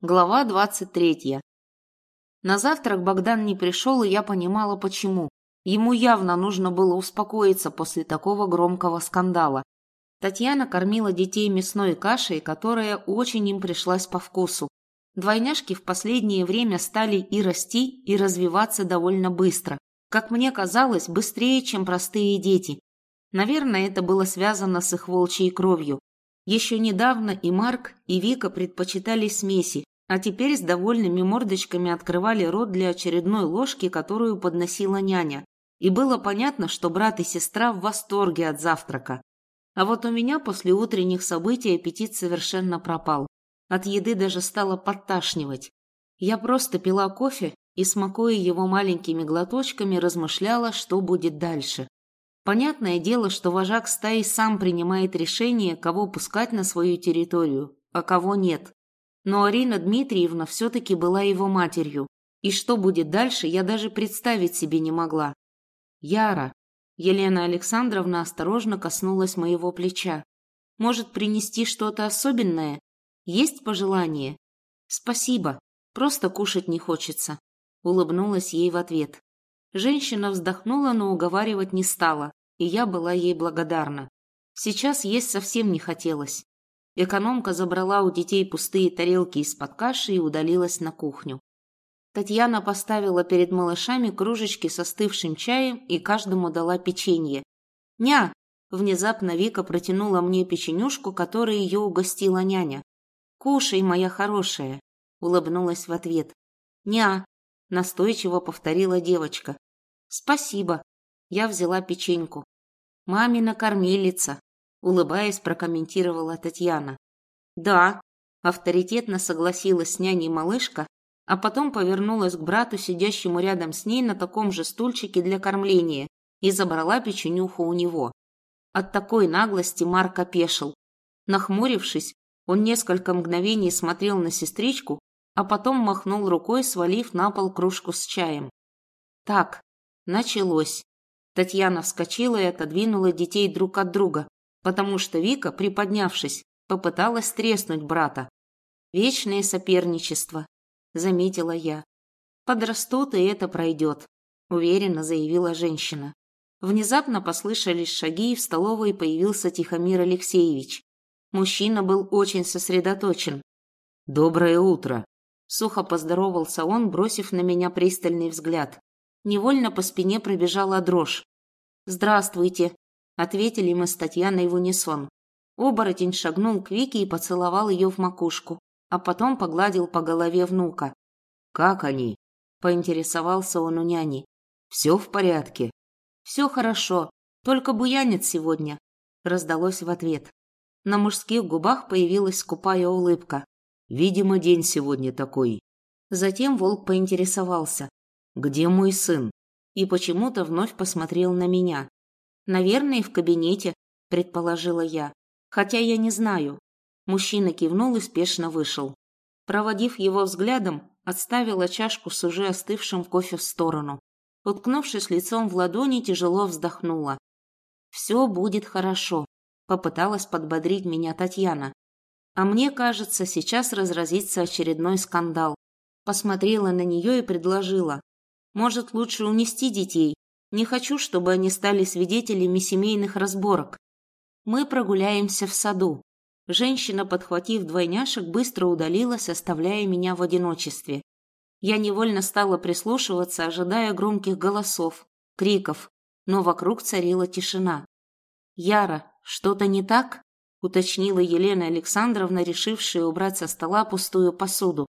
Глава 23. На завтрак Богдан не пришел, и я понимала, почему. Ему явно нужно было успокоиться после такого громкого скандала. Татьяна кормила детей мясной кашей, которая очень им пришлась по вкусу. Двойняшки в последнее время стали и расти, и развиваться довольно быстро. Как мне казалось, быстрее, чем простые дети. Наверное, это было связано с их волчьей кровью. Еще недавно и Марк, и Вика предпочитали смеси, а теперь с довольными мордочками открывали рот для очередной ложки, которую подносила няня. И было понятно, что брат и сестра в восторге от завтрака. А вот у меня после утренних событий аппетит совершенно пропал. От еды даже стало подташнивать. Я просто пила кофе и, смакуя его маленькими глоточками, размышляла, что будет дальше. Понятное дело, что вожак стаи сам принимает решение, кого пускать на свою территорию, а кого нет. Но Арина Дмитриевна все-таки была его матерью, и что будет дальше, я даже представить себе не могла. Яра. Елена Александровна осторожно коснулась моего плеча. Может принести что-то особенное? Есть пожелание? Спасибо. Просто кушать не хочется. Улыбнулась ей в ответ. Женщина вздохнула, но уговаривать не стала и я была ей благодарна. Сейчас есть совсем не хотелось. Экономка забрала у детей пустые тарелки из-под каши и удалилась на кухню. Татьяна поставила перед малышами кружечки с остывшим чаем и каждому дала печенье. «Ня!» – внезапно Вика протянула мне печенюшку, которой ее угостила няня. «Кушай, моя хорошая!» – улыбнулась в ответ. «Ня!» – настойчиво повторила девочка. «Спасибо!» – я взяла печеньку. «Мамина кормилица», – улыбаясь, прокомментировала Татьяна. «Да», – авторитетно согласилась с няней малышка, а потом повернулась к брату, сидящему рядом с ней на таком же стульчике для кормления, и забрала печенюху у него. От такой наглости Марк опешил. Нахмурившись, он несколько мгновений смотрел на сестричку, а потом махнул рукой, свалив на пол кружку с чаем. Так, началось. Татьяна вскочила и отодвинула детей друг от друга, потому что Вика, приподнявшись, попыталась треснуть брата. «Вечное соперничество», — заметила я. «Подрастут, и это пройдет», — уверенно заявила женщина. Внезапно послышались шаги, и в столовой появился Тихомир Алексеевич. Мужчина был очень сосредоточен. «Доброе утро!» Сухо поздоровался он, бросив на меня пристальный взгляд. Невольно по спине пробежала дрожь. «Здравствуйте», — ответили мы с Татьяной в унисон. Оборотень шагнул к Вике и поцеловал ее в макушку, а потом погладил по голове внука. «Как они?» — поинтересовался он у няни. «Все в порядке?» «Все хорошо, только буянец сегодня», — раздалось в ответ. На мужских губах появилась скупая улыбка. «Видимо, день сегодня такой». Затем волк поинтересовался. «Где мой сын?» и почему-то вновь посмотрел на меня. «Наверное, в кабинете», – предположила я. «Хотя я не знаю». Мужчина кивнул и спешно вышел. Проводив его взглядом, отставила чашку с уже остывшим кофе в сторону. Уткнувшись лицом в ладони, тяжело вздохнула. «Все будет хорошо», – попыталась подбодрить меня Татьяна. «А мне кажется, сейчас разразится очередной скандал». Посмотрела на нее и предложила. Может, лучше унести детей? Не хочу, чтобы они стали свидетелями семейных разборок. Мы прогуляемся в саду. Женщина, подхватив двойняшек, быстро удалилась, оставляя меня в одиночестве. Я невольно стала прислушиваться, ожидая громких голосов, криков, но вокруг царила тишина. «Яра, что-то не так?» – уточнила Елена Александровна, решившая убрать со стола пустую посуду.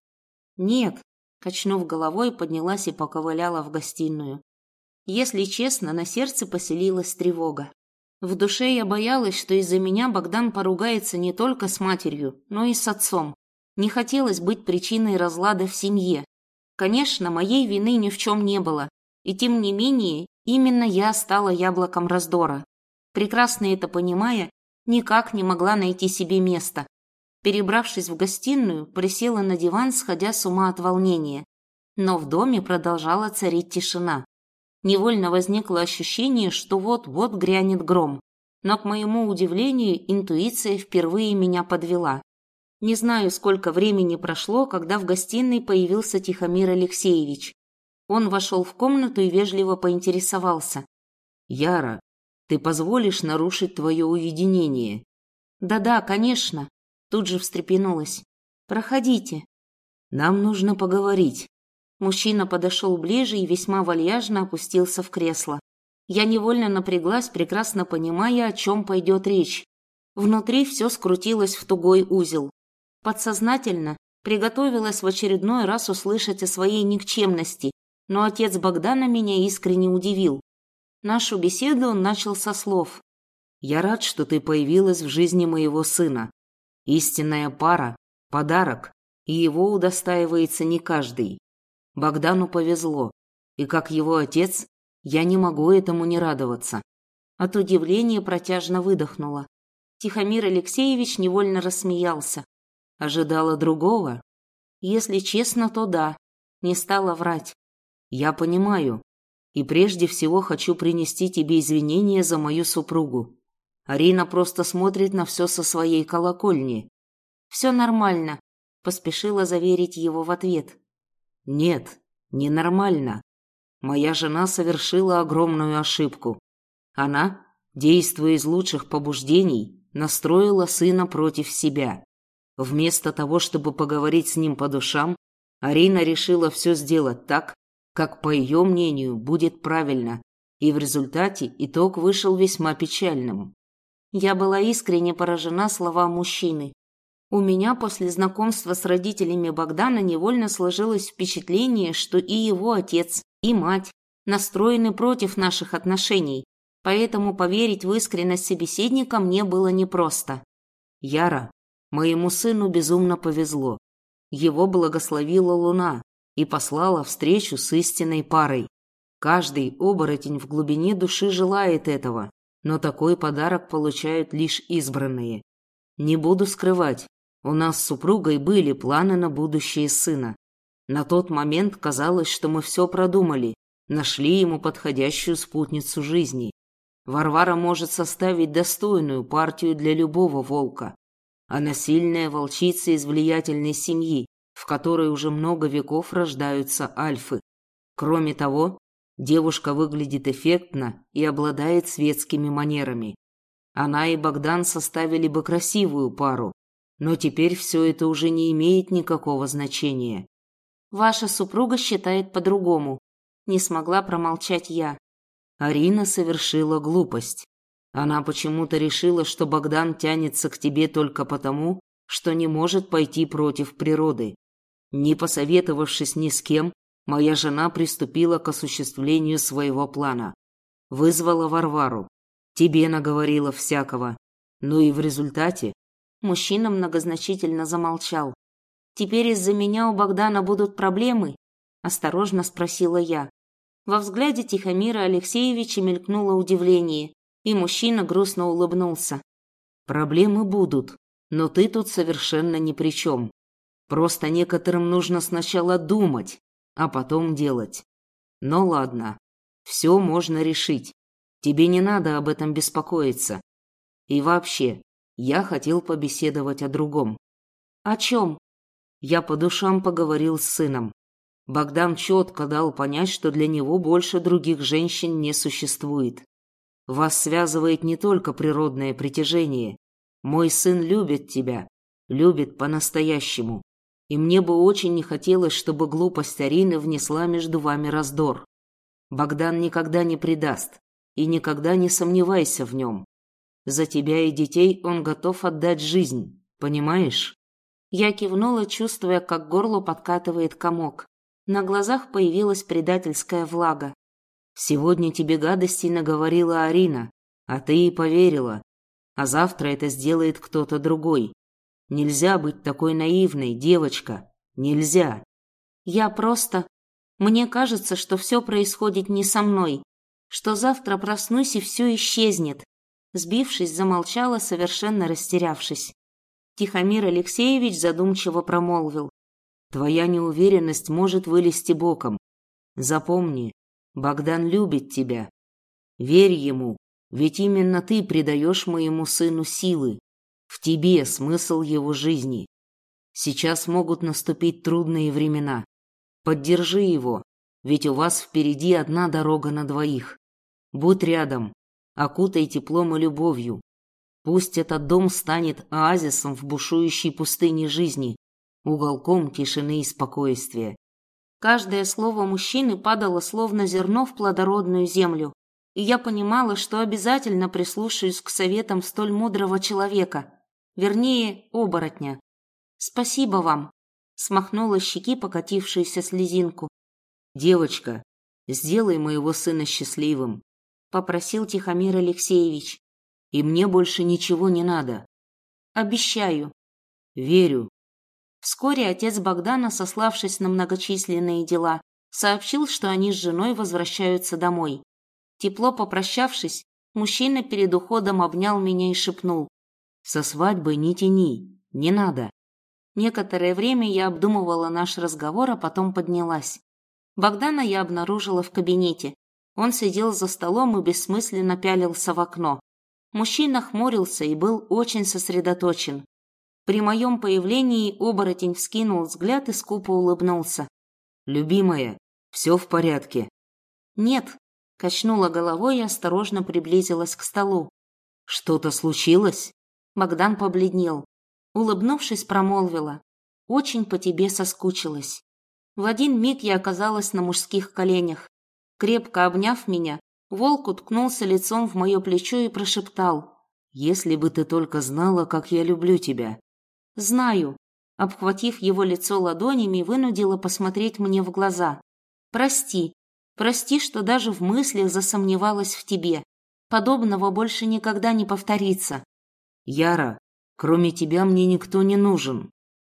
«Нет», Качнув головой, поднялась и поковыляла в гостиную. Если честно, на сердце поселилась тревога. В душе я боялась, что из-за меня Богдан поругается не только с матерью, но и с отцом. Не хотелось быть причиной разлада в семье. Конечно, моей вины ни в чем не было, и тем не менее, именно я стала яблоком раздора. Прекрасно это понимая, никак не могла найти себе места. Перебравшись в гостиную, присела на диван, сходя с ума от волнения. Но в доме продолжала царить тишина. Невольно возникло ощущение, что вот-вот грянет гром. Но, к моему удивлению, интуиция впервые меня подвела. Не знаю, сколько времени прошло, когда в гостиной появился Тихомир Алексеевич. Он вошел в комнату и вежливо поинтересовался. «Яра, ты позволишь нарушить твое уединение?» «Да-да, конечно», – тут же встрепенулась. «Проходите». «Нам нужно поговорить». Мужчина подошел ближе и весьма вальяжно опустился в кресло. Я невольно напряглась, прекрасно понимая, о чем пойдет речь. Внутри все скрутилось в тугой узел. Подсознательно приготовилась в очередной раз услышать о своей никчемности, но отец Богдана меня искренне удивил. Нашу беседу он начал со слов. «Я рад, что ты появилась в жизни моего сына. Истинная пара, подарок, и его удостаивается не каждый. Богдану повезло, и как его отец, я не могу этому не радоваться». От удивления протяжно выдохнула. Тихомир Алексеевич невольно рассмеялся. Ожидала другого? Если честно, то да. Не стала врать. Я понимаю. И прежде всего хочу принести тебе извинения за мою супругу. Арина просто смотрит на все со своей колокольни. Все нормально, поспешила заверить его в ответ. Нет, ненормально. Моя жена совершила огромную ошибку. Она, действуя из лучших побуждений, настроила сына против себя. Вместо того, чтобы поговорить с ним по душам, Арина решила все сделать так, как, по ее мнению, будет правильно, и в результате итог вышел весьма печальным. Я была искренне поражена словам мужчины. У меня после знакомства с родителями Богдана невольно сложилось впечатление, что и его отец, и мать настроены против наших отношений, поэтому поверить в искренность собеседника мне было непросто. «Яра, Моему сыну безумно повезло. Его благословила луна и послала встречу с истинной парой. Каждый оборотень в глубине души желает этого, но такой подарок получают лишь избранные. Не буду скрывать, у нас с супругой были планы на будущее сына. На тот момент казалось, что мы все продумали, нашли ему подходящую спутницу жизни. Варвара может составить достойную партию для любого волка. Она сильная волчица из влиятельной семьи, в которой уже много веков рождаются альфы. Кроме того, девушка выглядит эффектно и обладает светскими манерами. Она и Богдан составили бы красивую пару, но теперь все это уже не имеет никакого значения. Ваша супруга считает по-другому. Не смогла промолчать я. Арина совершила глупость. Она почему-то решила, что Богдан тянется к тебе только потому, что не может пойти против природы. Не посоветовавшись ни с кем, моя жена приступила к осуществлению своего плана. Вызвала Варвару. Тебе наговорила всякого. Ну и в результате... Мужчина многозначительно замолчал. «Теперь из-за меня у Богдана будут проблемы?» – осторожно спросила я. Во взгляде Тихомира Алексеевича мелькнуло удивление. И мужчина грустно улыбнулся. Проблемы будут, но ты тут совершенно ни при чем. Просто некоторым нужно сначала думать, а потом делать. Но ладно, все можно решить. Тебе не надо об этом беспокоиться. И вообще, я хотел побеседовать о другом. О чем? Я по душам поговорил с сыном. Богдан четко дал понять, что для него больше других женщин не существует. Вас связывает не только природное притяжение. Мой сын любит тебя, любит по-настоящему. И мне бы очень не хотелось, чтобы глупость Арины внесла между вами раздор. Богдан никогда не предаст, и никогда не сомневайся в нем. За тебя и детей он готов отдать жизнь, понимаешь? Я кивнула, чувствуя, как горло подкатывает комок. На глазах появилась предательская влага. Сегодня тебе гадостей наговорила Арина, а ты и поверила. А завтра это сделает кто-то другой. Нельзя быть такой наивной, девочка. Нельзя. Я просто... Мне кажется, что все происходит не со мной. Что завтра проснусь и все исчезнет. Сбившись, замолчала, совершенно растерявшись. Тихомир Алексеевич задумчиво промолвил. Твоя неуверенность может вылезти боком. Запомни, Богдан любит тебя. Верь ему, ведь именно ты придаешь моему сыну силы. В тебе смысл его жизни. Сейчас могут наступить трудные времена. Поддержи его, ведь у вас впереди одна дорога на двоих. Будь рядом, окутай теплом и любовью. Пусть этот дом станет оазисом в бушующей пустыне жизни, уголком тишины и спокойствия. Каждое слово мужчины падало словно зерно в плодородную землю, и я понимала, что обязательно прислушаюсь к советам столь мудрого человека, вернее, оборотня. «Спасибо вам», — смахнула щеки покатившуюся слезинку. «Девочка, сделай моего сына счастливым», — попросил Тихомир Алексеевич. «И мне больше ничего не надо». «Обещаю». «Верю». Вскоре отец Богдана, сославшись на многочисленные дела, сообщил, что они с женой возвращаются домой. Тепло попрощавшись, мужчина перед уходом обнял меня и шепнул. «Со свадьбой не тяни, не надо». Некоторое время я обдумывала наш разговор, а потом поднялась. Богдана я обнаружила в кабинете. Он сидел за столом и бессмысленно пялился в окно. Мужчина хмурился и был очень сосредоточен. При моем появлении оборотень вскинул взгляд и скупо улыбнулся. «Любимая, все в порядке?» «Нет», – качнула головой и осторожно приблизилась к столу. «Что-то случилось?» Богдан побледнел. Улыбнувшись, промолвила. «Очень по тебе соскучилась». В один миг я оказалась на мужских коленях. Крепко обняв меня, волк уткнулся лицом в мое плечо и прошептал. «Если бы ты только знала, как я люблю тебя». «Знаю». Обхватив его лицо ладонями, вынудила посмотреть мне в глаза. «Прости. Прости, что даже в мыслях засомневалась в тебе. Подобного больше никогда не повторится». «Яра, Кроме тебя мне никто не нужен».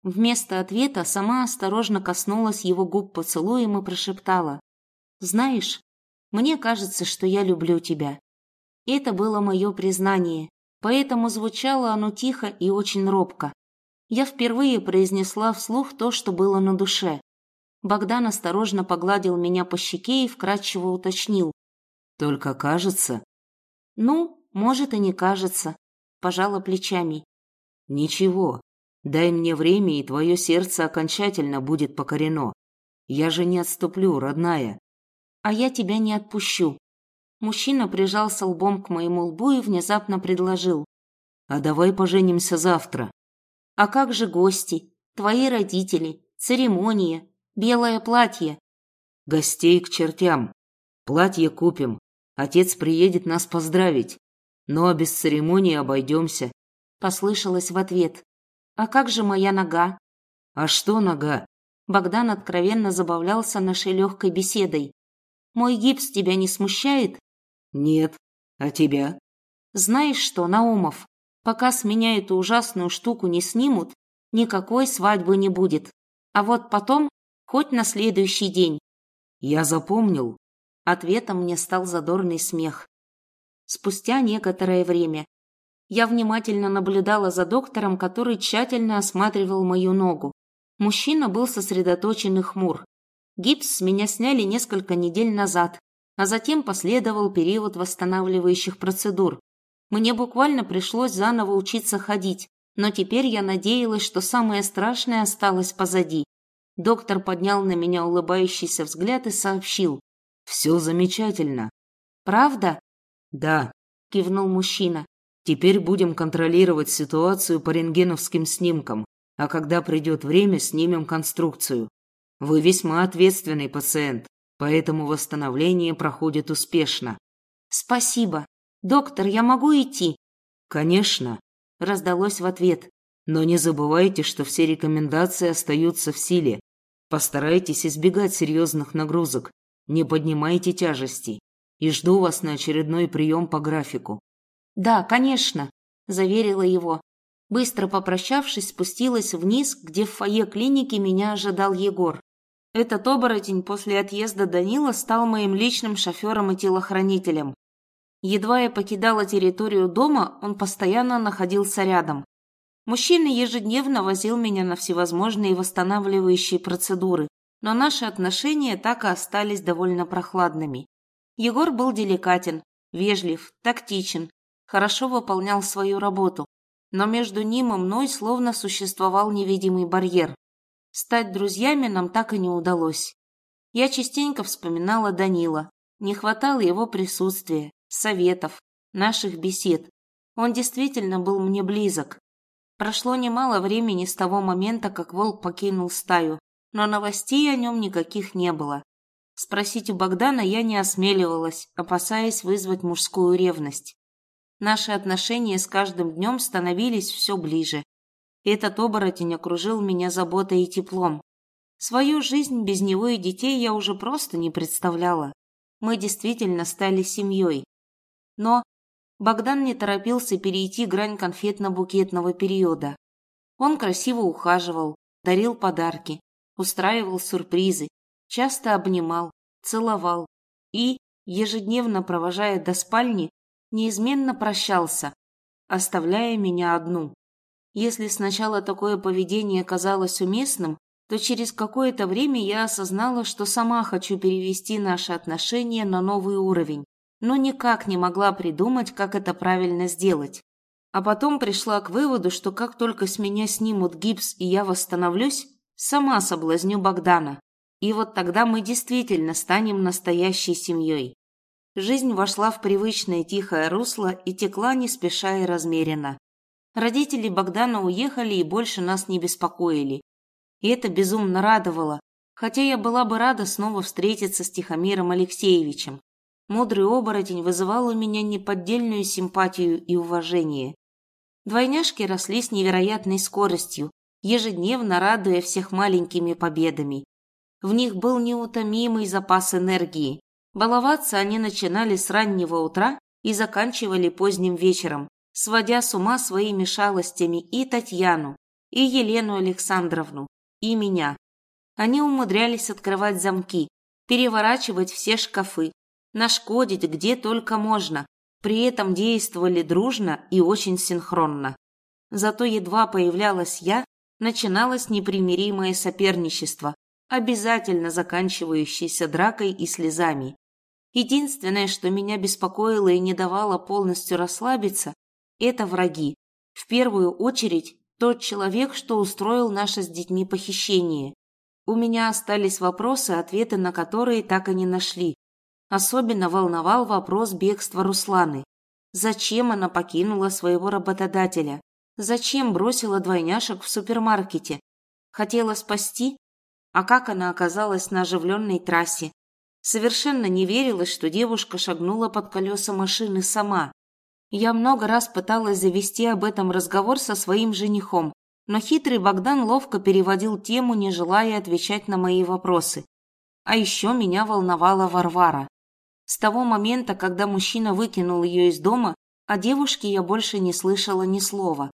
Вместо ответа сама осторожно коснулась его губ поцелуем и прошептала. «Знаешь, мне кажется, что я люблю тебя». Это было мое признание, поэтому звучало оно тихо и очень робко. Я впервые произнесла вслух то, что было на душе. Богдан осторожно погладил меня по щеке и вкратчиво уточнил. «Только кажется?» «Ну, может, и не кажется», – пожала плечами. «Ничего, дай мне время, и твое сердце окончательно будет покорено. Я же не отступлю, родная». «А я тебя не отпущу». Мужчина прижался лбом к моему лбу и внезапно предложил. «А давай поженимся завтра». «А как же гости? Твои родители? Церемония? Белое платье?» «Гостей к чертям. Платье купим. Отец приедет нас поздравить. Но без церемонии обойдемся послышалось в ответ. А как же моя нога? А что нога? Богдан откровенно забавлялся нашей легкой беседой. Мой гипс тебя не смущает? Нет. А тебя? Знаешь что, Наумов, пока с меня эту ужасную штуку не снимут, никакой свадьбы не будет. А вот потом, хоть на следующий день. Я запомнил. Ответом мне стал задорный смех. Спустя некоторое время я внимательно наблюдала за доктором, который тщательно осматривал мою ногу. Мужчина был сосредоточен и хмур. Гипс с меня сняли несколько недель назад, а затем последовал период восстанавливающих процедур. Мне буквально пришлось заново учиться ходить, но теперь я надеялась, что самое страшное осталось позади. Доктор поднял на меня улыбающийся взгляд и сообщил. «Все замечательно». «Правда?» «Да», – кивнул мужчина. Теперь будем контролировать ситуацию по рентгеновским снимкам, а когда придет время, снимем конструкцию. Вы весьма ответственный пациент, поэтому восстановление проходит успешно. Спасибо. Доктор, я могу идти? Конечно, раздалось в ответ. Но не забывайте, что все рекомендации остаются в силе. Постарайтесь избегать серьезных нагрузок, не поднимайте тяжести. И жду вас на очередной прием по графику. «Да, конечно», – заверила его. Быстро попрощавшись, спустилась вниз, где в фойе клиники меня ожидал Егор. Этот оборотень после отъезда Данила стал моим личным шофером и телохранителем. Едва я покидала территорию дома, он постоянно находился рядом. Мужчина ежедневно возил меня на всевозможные восстанавливающие процедуры, но наши отношения так и остались довольно прохладными. Егор был деликатен, вежлив, тактичен, хорошо выполнял свою работу. но между ним и мной словно существовал невидимый барьер. Стать друзьями нам так и не удалось. Я частенько вспоминала Данила. Не хватало его присутствия, советов, наших бесед. Он действительно был мне близок. Прошло немало времени с того момента, как волк покинул стаю, но новостей о нем никаких не было. Спросить у Богдана я не осмеливалась, опасаясь вызвать мужскую ревность. Наши отношения с каждым днем становились все ближе. Этот оборотень окружил меня заботой и теплом. Свою жизнь без него и детей я уже просто не представляла. Мы действительно стали семьей. Но Богдан не торопился перейти грань конфетно-букетного периода. Он красиво ухаживал, дарил подарки, устраивал сюрпризы, часто обнимал, целовал и, ежедневно провожая до спальни, неизменно прощался, оставляя меня одну. Если сначала такое поведение казалось уместным, то через какое-то время я осознала, что сама хочу перевести наши отношения на новый уровень, но никак не могла придумать, как это правильно сделать. А потом пришла к выводу, что как только с меня снимут гипс и я восстановлюсь, сама соблазню Богдана. И вот тогда мы действительно станем настоящей семьей. Жизнь вошла в привычное тихое русло и текла не спеша и размеренно. Родители Богдана уехали и больше нас не беспокоили. И это безумно радовало, хотя я была бы рада снова встретиться с Тихомиром Алексеевичем. Мудрый оборотень вызывал у меня неподдельную симпатию и уважение. Двойняшки росли с невероятной скоростью, ежедневно радуя всех маленькими победами. В них был неутомимый запас энергии. Баловаться они начинали с раннего утра и заканчивали поздним вечером, сводя с ума своими шалостями и Татьяну, и Елену Александровну, и меня. Они умудрялись открывать замки, переворачивать все шкафы, нашкодить где только можно, при этом действовали дружно и очень синхронно. Зато едва появлялась я, начиналось непримиримое соперничество, обязательно заканчивающееся дракой и слезами. Единственное, что меня беспокоило и не давало полностью расслабиться, это враги. В первую очередь тот человек, что устроил наше с детьми похищение. У меня остались вопросы, ответы на которые так и не нашли. Особенно волновал вопрос бегства Русланы. Зачем она покинула своего работодателя? Зачем бросила двойняшек в супермаркете? Хотела спасти? А как она оказалась на оживленной трассе? Совершенно не верилось, что девушка шагнула под колеса машины сама. Я много раз пыталась завести об этом разговор со своим женихом, но хитрый Богдан ловко переводил тему, не желая отвечать на мои вопросы. А еще меня волновала Варвара. С того момента, когда мужчина выкинул ее из дома, о девушке я больше не слышала ни слова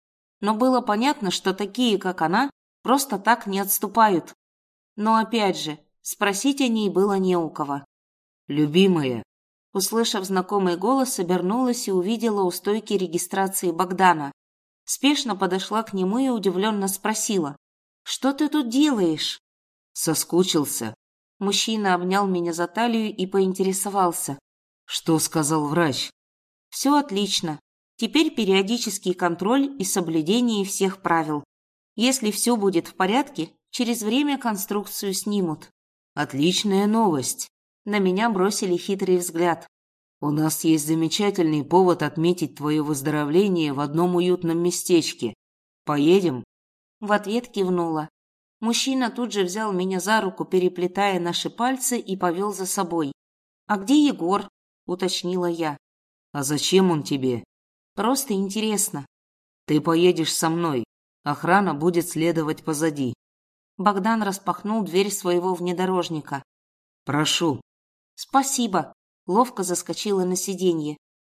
но было понятно, что такие, как она, просто так не отступают. Но опять же, спросить о ней было не у кого. «Любимая!» Услышав знакомый голос, обернулась и увидела у стойки регистрации Богдана. Спешно подошла к нему и удивленно спросила. «Что ты тут делаешь?» Соскучился. Мужчина обнял меня за талию и поинтересовался. «Что сказал врач?» «Все отлично. Теперь периодический контроль и соблюдение всех правил. Если все будет в порядке, через время конструкцию снимут. Отличная новость. На меня бросили хитрый взгляд. У нас есть замечательный повод отметить твое выздоровление в одном уютном местечке. Поедем? В ответ кивнула. Мужчина тут же взял меня за руку, переплетая наши пальцы, и повел за собой. «А где Егор?» – уточнила я. «А зачем он тебе?» Просто интересно. Ты поедешь со мной. Охрана будет следовать позади. Богдан распахнул дверь своего внедорожника. Прошу. Спасибо. Ловко заскочила на сиденье.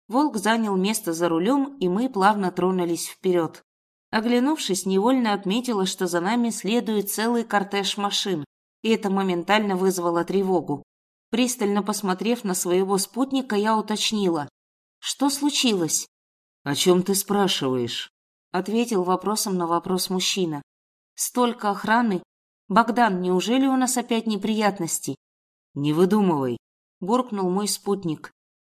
Волк занял место за рулем, и мы плавно тронулись вперед. Оглянувшись, невольно отметила, что за нами следует целый кортеж машин, и это моментально вызвало тревогу. Пристально посмотрев на своего спутника, я уточнила. Что случилось? «О чем ты спрашиваешь?» — ответил вопросом на вопрос мужчина. «Столько охраны. Богдан, неужели у нас опять неприятности?» «Не выдумывай», — буркнул мой спутник.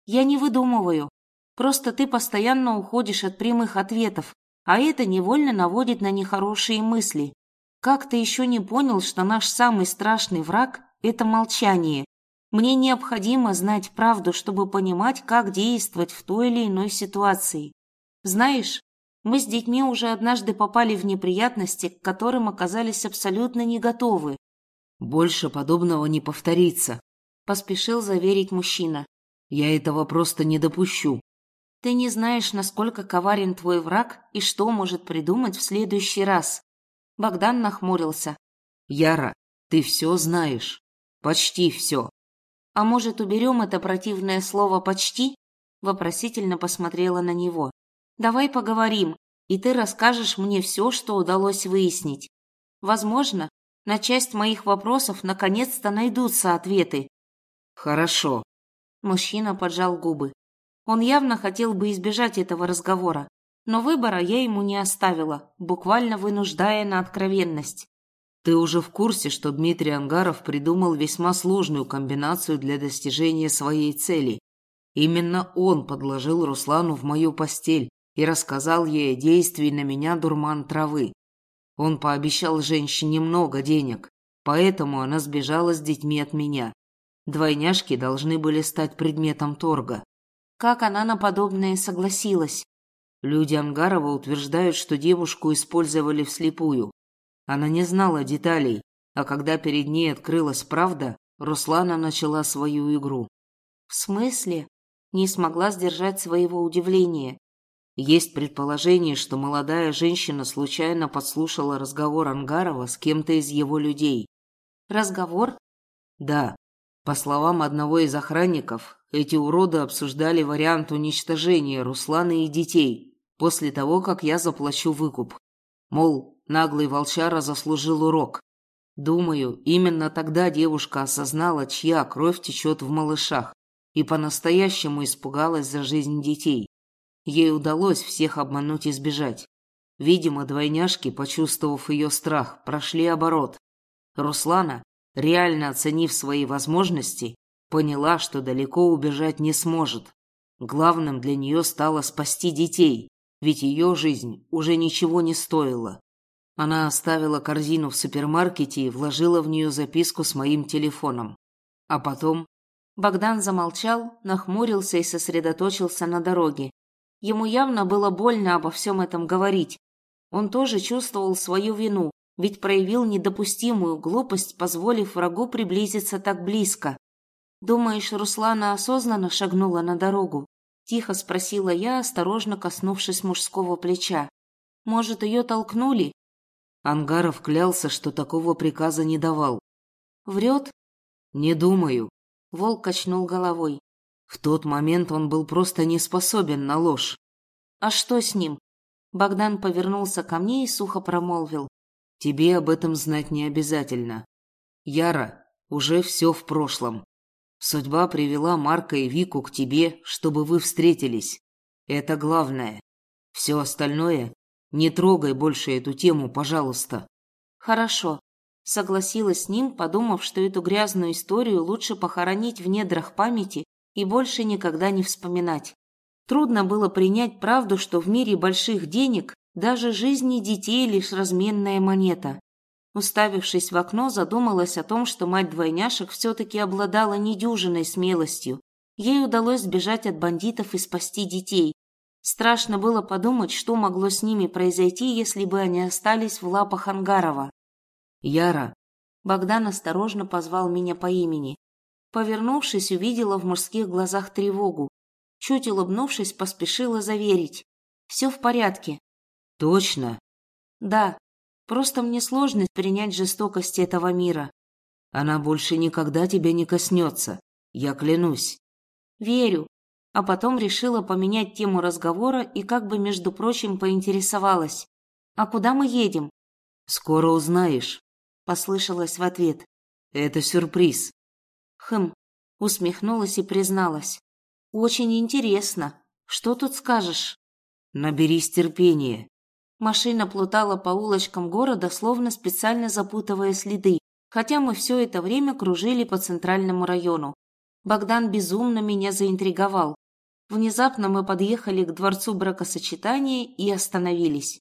«Я не выдумываю. Просто ты постоянно уходишь от прямых ответов. а это невольно наводит на нехорошие мысли. Как ты еще не понял, что наш самый страшный враг – это молчание? Мне необходимо знать правду, чтобы понимать, как действовать в той или иной ситуации. Знаешь, мы с детьми уже однажды попали в неприятности, к которым оказались абсолютно не готовы. Больше подобного не повторится, поспешил заверить мужчина. Я этого просто не допущу. Ты не знаешь, насколько коварен твой враг и что может придумать в следующий раз. Богдан нахмурился. Яра, ты все знаешь. Почти все. А может, уберем это противное слово «почти»? Вопросительно посмотрела на него. Давай поговорим, и ты расскажешь мне все, что удалось выяснить. Возможно, на часть моих вопросов наконец-то найдутся ответы. Хорошо. Мужчина поджал губы. Он явно хотел бы избежать этого разговора, но выбора я ему не оставила, буквально вынуждая на откровенность. Ты уже в курсе, что Дмитрий Ангаров придумал весьма сложную комбинацию для достижения своей цели. Именно он подложил Руслану в мою постель и рассказал ей о действии на меня дурман травы. Он пообещал женщине много денег, поэтому она сбежала с детьми от меня. Двойняшки должны были стать предметом торга. Как она на подобное согласилась? Люди Ангарова утверждают, что девушку использовали вслепую. Она не знала деталей, а когда перед ней открылась правда, Руслана начала свою игру. В смысле? Не смогла сдержать своего удивления. Есть предположение, что молодая женщина случайно подслушала разговор Ангарова с кем-то из его людей. Разговор? Да. По словам одного из охранников, эти уроды обсуждали вариант уничтожения Руслана и детей после того, как я заплачу выкуп. Мол, наглый волчара заслужил урок. Думаю, именно тогда девушка осознала, чья кровь течет в малышах, и по-настоящему испугалась за жизнь детей. Ей удалось всех обмануть и сбежать. Видимо, двойняшки, почувствовав ее страх, прошли оборот. Руслана, реально оценив свои возможности, поняла, что далеко убежать не сможет. Главным для нее стало спасти детей, ведь ее жизнь уже ничего не стоила. Она оставила корзину в супермаркете и вложила в нее записку с моим телефоном. А потом... Богдан замолчал, нахмурился и сосредоточился на дороге. Ему явно было больно обо всем этом говорить. Он тоже чувствовал свою вину, ведь проявил недопустимую глупость, позволив врагу приблизиться так близко. «Думаешь, Руслана осознанно шагнула на дорогу?» – тихо спросила я, осторожно коснувшись мужского плеча. «Может, ее толкнули?» Ангаров клялся, что такого приказа не давал. «Врет?» «Не думаю», – Волк качнул головой. В тот момент он был просто не способен на ложь. «А что с ним?» Богдан повернулся ко мне и сухо промолвил. Тебе об этом знать не обязательно. Яра, уже все в прошлом. Судьба привела Марка и Вику к тебе, чтобы вы встретились. Это главное. Все остальное не трогай больше эту тему, пожалуйста. Хорошо. Согласилась с ним, подумав, что эту грязную историю лучше похоронить в недрах памяти и больше никогда не вспоминать. Трудно было принять правду, что в мире больших денег даже жизни детей лишь разменная монета. Уставившись в окно, задумалась о том, что мать двойняшек все-таки обладала недюжиной смелостью. Ей удалось сбежать от бандитов и спасти детей. Страшно было подумать, что могло с ними произойти, если бы они остались в лапах Ангарова. «Яра!» Богдан осторожно позвал меня по имени. Повернувшись, увидела в мужских глазах тревогу. Чуть улыбнувшись, поспешила заверить. «Все в порядке. Точно? Да. Просто мне сложно принять жестокость этого мира. Она больше никогда тебя не коснется. Я клянусь. Верю. А потом решила поменять тему разговора и как бы, между прочим, поинтересовалась. А куда мы едем? Скоро узнаешь. Послышалось в ответ. Это сюрприз. Хм. Усмехнулась и призналась. Очень интересно. Что тут скажешь? Наберись терпения. Машина плутала по улочкам города, словно специально запутывая следы, хотя мы все это время кружили по центральному району. Богдан безумно меня заинтриговал. Внезапно мы подъехали к дворцу бракосочетания и остановились.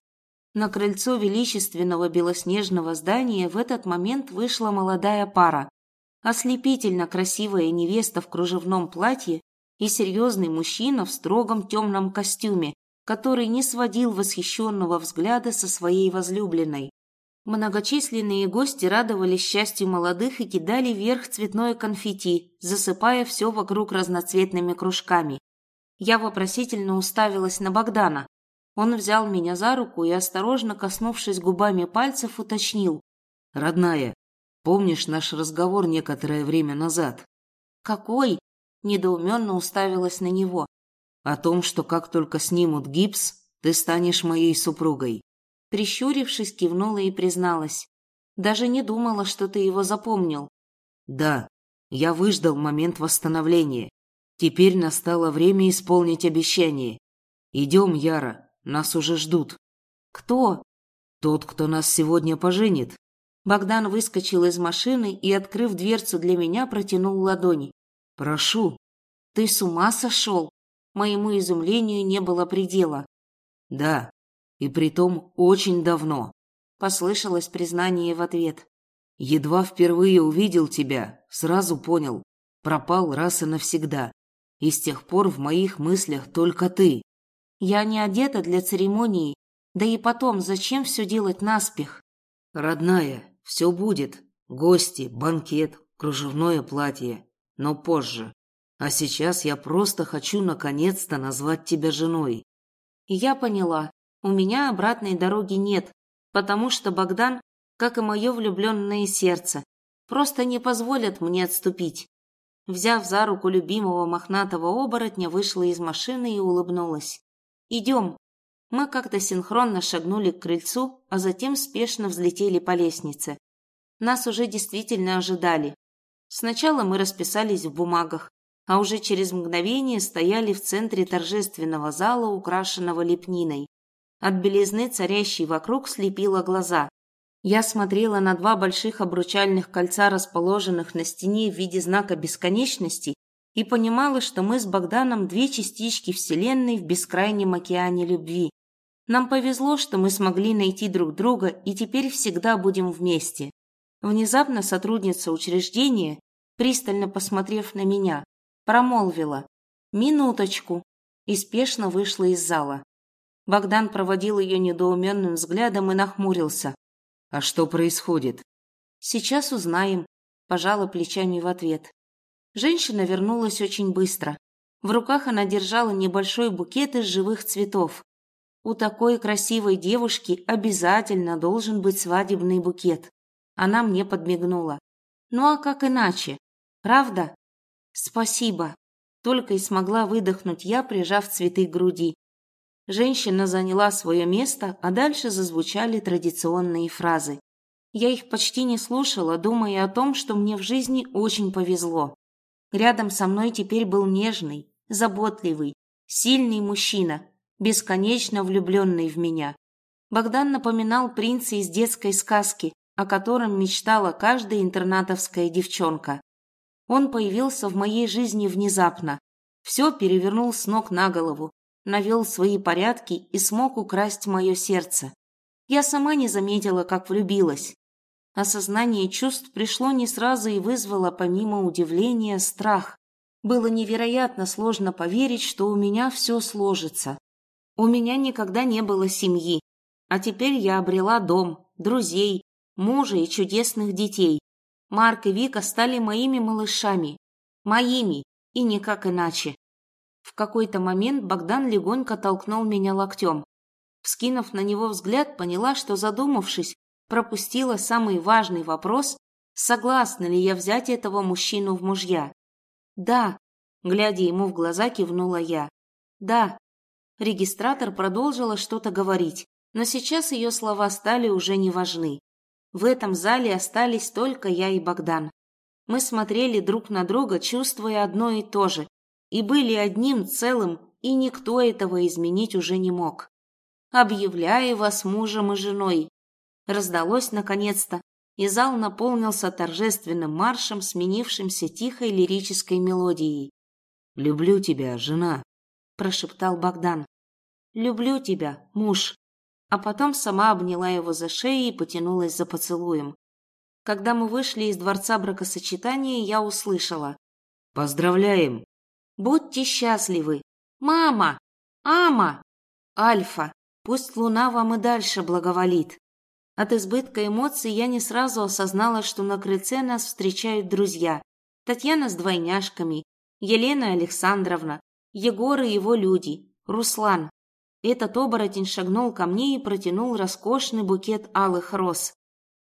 На крыльцо величественного белоснежного здания в этот момент вышла молодая пара. Ослепительно красивая невеста в кружевном платье и серьезный мужчина в строгом темном костюме, который не сводил восхищенного взгляда со своей возлюбленной. Многочисленные гости радовались счастью молодых и кидали вверх цветное конфетти, засыпая все вокруг разноцветными кружками. Я вопросительно уставилась на Богдана. Он взял меня за руку и, осторожно коснувшись губами пальцев, уточнил. «Родная, помнишь наш разговор некоторое время назад?» «Какой?» – недоуменно уставилась на него. «О том, что как только снимут гипс, ты станешь моей супругой». Прищурившись, кивнула и призналась. Даже не думала, что ты его запомнил. Да, я выждал момент восстановления. Теперь настало время исполнить обещание. Идем, Яра, нас уже ждут. Кто? Тот, кто нас сегодня поженит. Богдан выскочил из машины и, открыв дверцу для меня, протянул ладони. Прошу. Ты с ума сошел? Моему изумлению не было предела. Да, и притом очень давно. Послышалось признание в ответ. Едва впервые увидел тебя, сразу понял. Пропал раз и навсегда. И с тех пор в моих мыслях только ты. Я не одета для церемонии. Да и потом, зачем все делать наспех? Родная, все будет. Гости, банкет, кружевное платье. Но позже. А сейчас я просто хочу наконец-то назвать тебя женой. Я поняла, у меня обратной дороги нет, потому что Богдан, как и мое влюбленное сердце, просто не позволят мне отступить. Взяв за руку любимого мохнатого оборотня, вышла из машины и улыбнулась. «Идем». Мы как-то синхронно шагнули к крыльцу, а затем спешно взлетели по лестнице. Нас уже действительно ожидали. Сначала мы расписались в бумагах, а уже через мгновение стояли в центре торжественного зала, украшенного лепниной. От белизны, царящей вокруг, слепило глаза. Я смотрела на два больших обручальных кольца, расположенных на стене в виде знака бесконечности, и понимала, что мы с Богданом две частички Вселенной в бескрайнем океане любви. Нам повезло, что мы смогли найти друг друга и теперь всегда будем вместе. Внезапно сотрудница учреждения, пристально посмотрев на меня, промолвила «Минуточку» и спешно вышла из зала. Богдан проводил ее недоуменным взглядом и нахмурился. «А что происходит?» «Сейчас узнаем», – пожала плечами в ответ. Женщина вернулась очень быстро. В руках она держала небольшой букет из живых цветов. У такой красивой девушки обязательно должен быть свадебный букет. Она мне подмигнула. Ну а как иначе? Правда? Спасибо. Только и смогла выдохнуть я, прижав цветы к груди. Женщина заняла свое место, а дальше зазвучали традиционные фразы. Я их почти не слушала, думая о том, что мне в жизни очень повезло. Рядом со мной теперь был нежный, заботливый, сильный мужчина, бесконечно влюбленный в меня. Богдан напоминал принца из детской сказки, о котором мечтала каждая интернатовская девчонка. Он появился в моей жизни внезапно. Все перевернул с ног на голову, навел свои порядки и смог украсть мое сердце. Я сама не заметила, как влюбилась. Осознание чувств пришло не сразу и вызвало помимо удивления страх. Было невероятно сложно поверить, что у меня все сложится. У меня никогда не было семьи, а теперь я обрела дом, друзей, мужа и чудесных детей. Марк и Вика стали моими малышами. Моими, и никак иначе. В какой-то момент Богдан легонько толкнул меня локтем. Вскинув на него взгляд, поняла, что, задумавшись, пропустила самый важный вопрос, согласна ли я взять этого мужчину в мужья. «Да», — глядя ему в глаза, кивнула я. «Да». Регистратор продолжила что-то говорить, но сейчас ее слова стали уже не важны. В этом зале остались только я и Богдан. Мы смотрели друг на друга, чувствуя одно и то же, и были одним целым, и никто этого изменить уже не мог. «Объявляю вас мужем и женой!» Раздалось наконец-то, и зал наполнился торжественным маршем, сменившимся тихой лирической мелодией. «Люблю тебя, жена!» – прошептал Богдан. «Люблю тебя, муж». А потом сама обняла его за шею и потянулась за поцелуем. Когда мы вышли из дворца бракосочетания, я услышала. «Поздравляем!» «Будьте счастливы! Мама! Ама! Альфа! Пусть луна вам и дальше благоволит!» От избытка эмоций я не сразу осознала, что на крыльце нас встречают друзья. Татьяна с двойняшками, Елена Александровна, Егор и его люди, Руслан. Этот оборотень шагнул ко мне и протянул роскошный букет алых роз.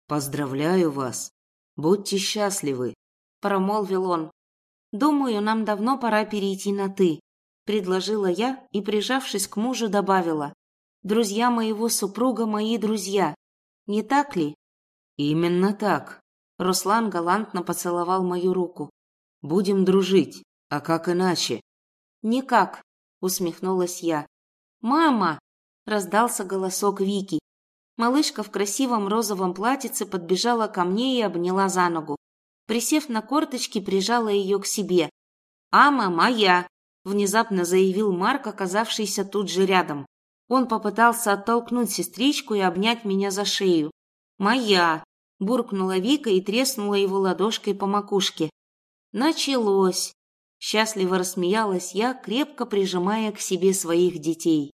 «Поздравляю вас! Будьте счастливы!» – промолвил он. «Думаю, нам давно пора перейти на «ты», – предложила я и, прижавшись к мужу, добавила. «Друзья моего супруга – мои друзья. Не так ли?» «Именно так!» Руслан галантно поцеловал мою руку. «Будем дружить, а как иначе?» «Никак», – усмехнулась я. «Мама!» – раздался голосок Вики. Малышка в красивом розовом платьице подбежала ко мне и обняла за ногу. Присев на корточки, прижала ее к себе. «Ама моя!» – внезапно заявил Марк, оказавшийся тут же рядом. Он попытался оттолкнуть сестричку и обнять меня за шею. «Моя!» – буркнула Вика и треснула его ладошкой по макушке. «Началось!» – счастливо рассмеялась я, крепко прижимая к себе своих детей.